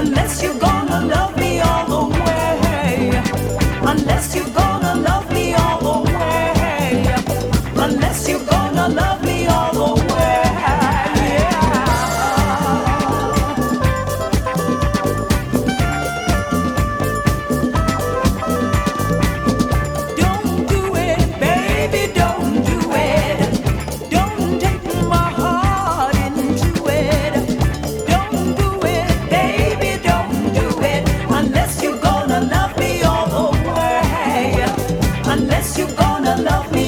unless you unless you're gonna love me.